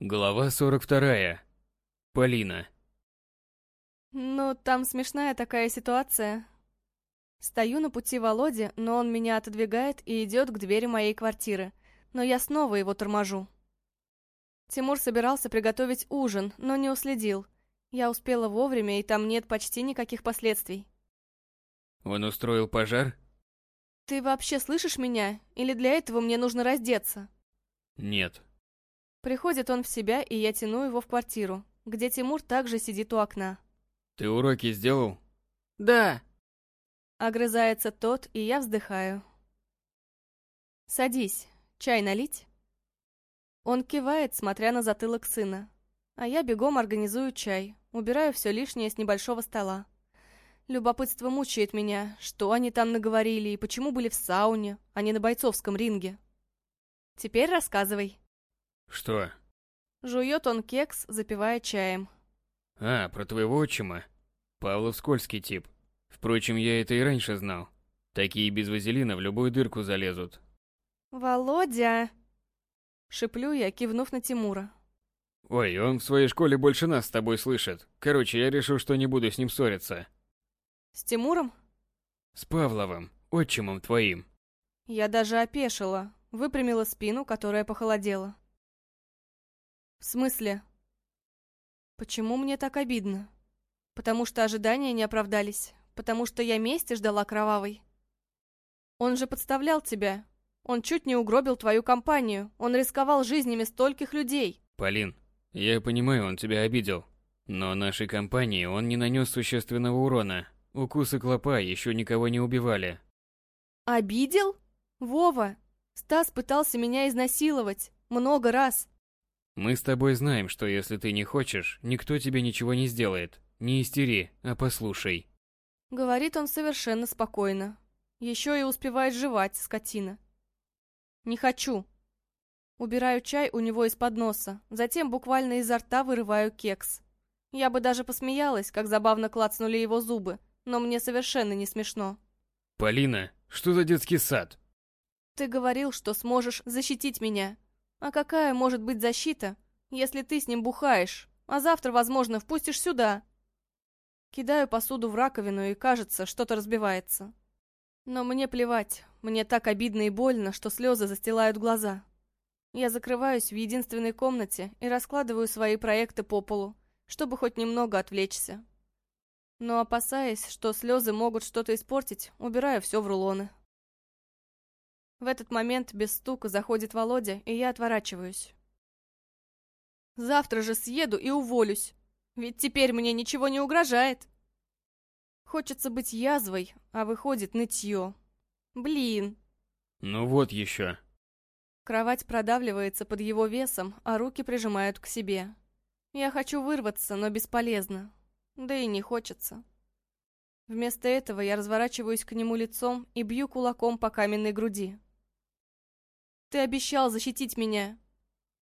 Глава 42. Полина. Ну, там смешная такая ситуация. Стою на пути Володи, но он меня отодвигает и идет к двери моей квартиры. Но я снова его торможу. Тимур собирался приготовить ужин, но не уследил. Я успела вовремя, и там нет почти никаких последствий. Он устроил пожар? Ты вообще слышишь меня? Или для этого мне нужно раздеться? Нет. Приходит он в себя, и я тяну его в квартиру, где Тимур также сидит у окна. Ты уроки сделал? Да. Огрызается тот, и я вздыхаю. Садись. Чай налить? Он кивает, смотря на затылок сына. А я бегом организую чай, убираю все лишнее с небольшого стола. Любопытство мучает меня, что они там наговорили и почему были в сауне, а не на бойцовском ринге. Теперь рассказывай. Что? Жует он кекс, запивая чаем. А, про твоего отчима. Павлов скользкий тип. Впрочем, я это и раньше знал. Такие без вазелина в любую дырку залезут. «Володя!» Шиплю я, кивнув на Тимура. Ой, он в своей школе больше нас с тобой слышит. Короче, я решил, что не буду с ним ссориться. «С Тимуром?» С Павловым, отчимом твоим. Я даже опешила, выпрямила спину, которая похолодела. В смысле? Почему мне так обидно? Потому что ожидания не оправдались, потому что я мести ждала кровавой. Он же подставлял тебя. Он чуть не угробил твою компанию. Он рисковал жизнями стольких людей. Полин, я понимаю, он тебя обидел. Но нашей компании он не нанес существенного урона. Укусы клопа еще никого не убивали. Обидел? Вова, Стас пытался меня изнасиловать. Много раз. Мы с тобой знаем, что если ты не хочешь, никто тебе ничего не сделает. Не истери, а послушай. Говорит он совершенно спокойно. Еще и успевает жевать, скотина. Не хочу. Убираю чай у него из-под носа, затем буквально изо рта вырываю кекс. Я бы даже посмеялась, как забавно клацнули его зубы, но мне совершенно не смешно. Полина, что за детский сад? Ты говорил, что сможешь защитить меня. А какая может быть защита, если ты с ним бухаешь, а завтра, возможно, впустишь сюда? Кидаю посуду в раковину, и кажется, что-то разбивается. Но мне плевать, мне так обидно и больно, что слезы застилают глаза. Я закрываюсь в единственной комнате и раскладываю свои проекты по полу, чтобы хоть немного отвлечься. Но опасаясь, что слезы могут что-то испортить, убираю все в рулоны. В этот момент без стука заходит Володя, и я отворачиваюсь. Завтра же съеду и уволюсь. Ведь теперь мне ничего не угрожает. Хочется быть язвой, а выходит нытье. Блин. Ну вот еще. Кровать продавливается под его весом, а руки прижимают к себе. Я хочу вырваться, но бесполезно. Да и не хочется. Вместо этого я разворачиваюсь к нему лицом и бью кулаком по каменной груди. Ты обещал защитить меня.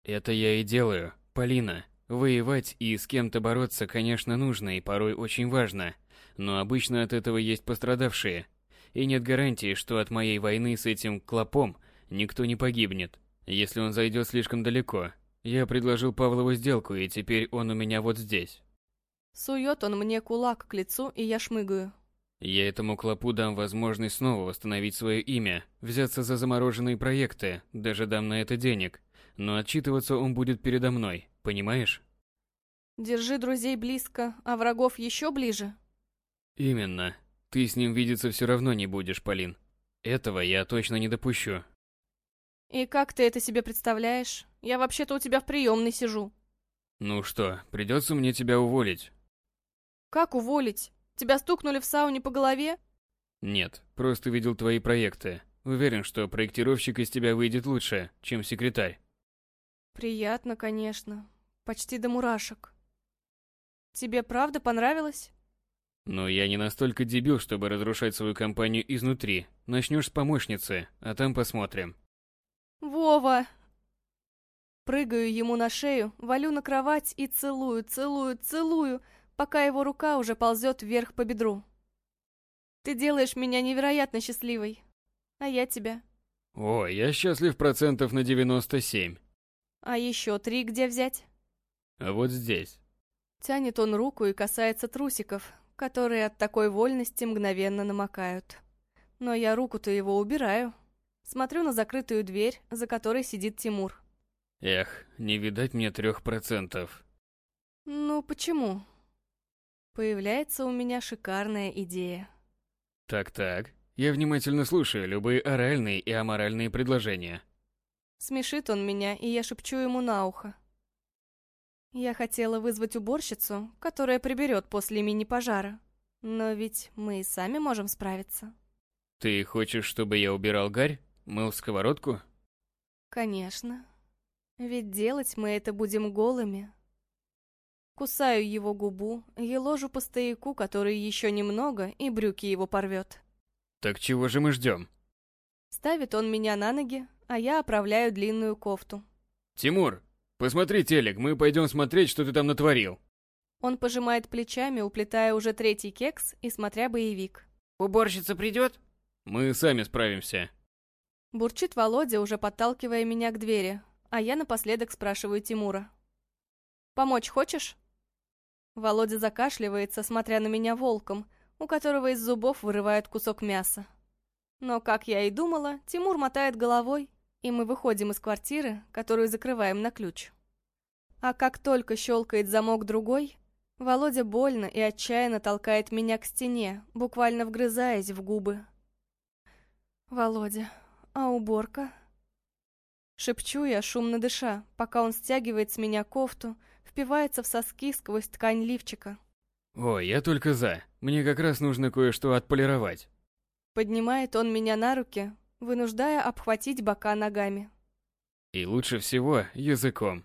Это я и делаю, Полина. Воевать и с кем-то бороться, конечно, нужно и порой очень важно, но обычно от этого есть пострадавшие. И нет гарантии, что от моей войны с этим клопом никто не погибнет, если он зайдет слишком далеко. Я предложил Павлову сделку, и теперь он у меня вот здесь. Сует он мне кулак к лицу, и я шмыгаю. Я этому клопу дам возможность снова восстановить свое имя, взяться за замороженные проекты, даже дам на это денег. Но отчитываться он будет передо мной, понимаешь? Держи друзей близко, а врагов еще ближе? Именно. Ты с ним видеться все равно не будешь, Полин. Этого я точно не допущу. И как ты это себе представляешь? Я вообще-то у тебя в приемной сижу. Ну что, придется мне тебя уволить. Как уволить? Тебя стукнули в сауне по голове? Нет, просто видел твои проекты. Уверен, что проектировщик из тебя выйдет лучше, чем секретарь. Приятно, конечно. Почти до мурашек. Тебе правда понравилось? Но я не настолько дебил, чтобы разрушать свою компанию изнутри. Начнешь с помощницы, а там посмотрим. Вова! Прыгаю ему на шею, валю на кровать и целую, целую, целую, пока его рука уже ползет вверх по бедру. Ты делаешь меня невероятно счастливой. А я тебя. О, я счастлив процентов на 97. А еще три где взять? А вот здесь. Тянет он руку и касается трусиков, которые от такой вольности мгновенно намокают. Но я руку-то его убираю. Смотрю на закрытую дверь, за которой сидит Тимур. Эх, не видать мне трех процентов. Ну, почему? Появляется у меня шикарная идея. Так-так, я внимательно слушаю любые оральные и аморальные предложения. Смешит он меня, и я шепчу ему на ухо. Я хотела вызвать уборщицу, которая приберет после мини-пожара. Но ведь мы и сами можем справиться. Ты хочешь, чтобы я убирал гарь? Мыл сковородку? Конечно. Ведь делать мы это будем голыми. Кусаю его губу, еложу по стояку, который еще немного, и брюки его порвет. Так чего же мы ждем? Ставит он меня на ноги, а я оправляю длинную кофту. Тимур, посмотри телек, мы пойдем смотреть, что ты там натворил. Он пожимает плечами, уплетая уже третий кекс и смотря боевик. Уборщица придет? Мы сами справимся. Бурчит Володя, уже подталкивая меня к двери, а я напоследок спрашиваю Тимура. «Помочь хочешь?» Володя закашливается, смотря на меня волком, у которого из зубов вырывает кусок мяса. Но, как я и думала, Тимур мотает головой, и мы выходим из квартиры, которую закрываем на ключ. А как только щелкает замок другой, Володя больно и отчаянно толкает меня к стене, буквально вгрызаясь в губы. «Володя, а уборка?» Шепчу я, шумно дыша, пока он стягивает с меня кофту, впивается в соски сквозь ткань лифчика. Ой, я только за. Мне как раз нужно кое-что отполировать. Поднимает он меня на руки, вынуждая обхватить бока ногами. И лучше всего языком.